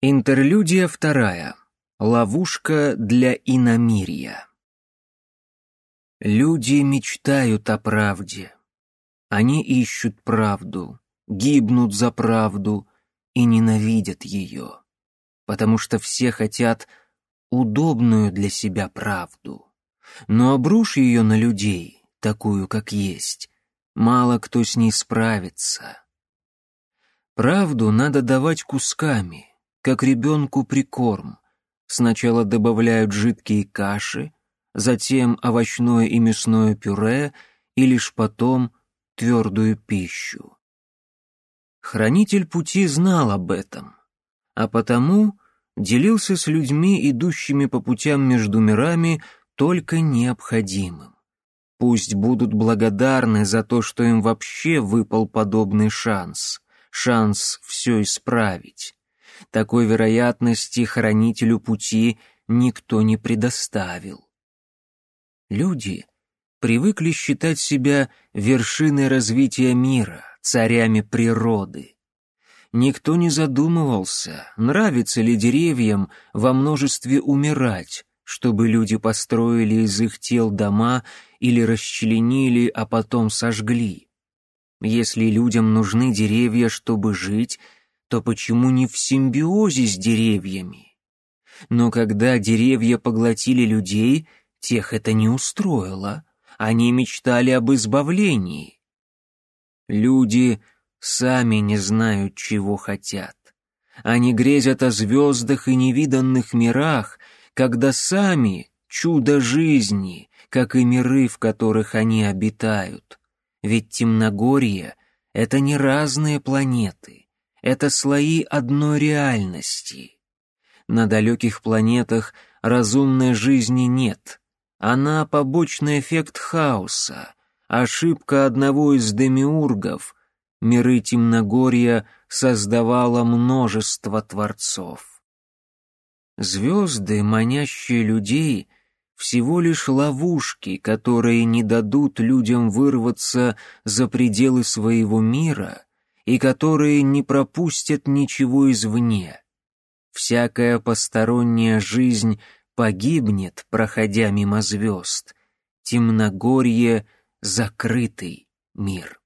Интерлюдия вторая. Ловушка для иномирья. Люди мечтают о правде. Они ищут правду, гибнут за правду и ненавидят ее, потому что все хотят удобную для себя правду. Но обрушь ее на людей, такую, как есть, мало кто с ней справится. Правду надо давать кусками, как ребенку прикорм. Сначала добавляют жидкие каши, затем овощное и мясное пюре и лишь потом твердую пищу. Хранитель пути знал об этом, а потому делился с людьми, идущими по путям между мирами, только необходимым. Пусть будут благодарны за то, что им вообще выпал подобный шанс, шанс все исправить. Такой вероятности хранителю пути никто не предоставил. Люди привыкли считать себя вершиной развития мира, царями природы. Никто не задумывался, нравится ли деревьям во множестве умирать, чтобы люди построили из их тел дома или расчленили, а потом сожгли. Если людям нужны деревья, чтобы жить, то почему не в симбиозе с деревьями? Но когда деревья поглотили людей, тех это не устроило. Они мечтали об избавлении. Люди сами не знают, чего хотят. Они грезят о звездах и невиданных мирах, когда сами чудо жизни, как и миры, в которых они обитают. Ведь темногорье — это не разные планеты это слои одной реальности. На далеких планетах разумной жизни нет. Она побочный эффект хаоса, ошибка одного из демиургов. Миры Темногорья создавала множество творцов. Звезды, манящие людей, всего лишь ловушки, которые не дадут людям вырваться за пределы своего мира — и которые не пропустят ничего извне. Всякая посторонняя жизнь погибнет, проходя мимо звезд. Темногорье — закрытый мир.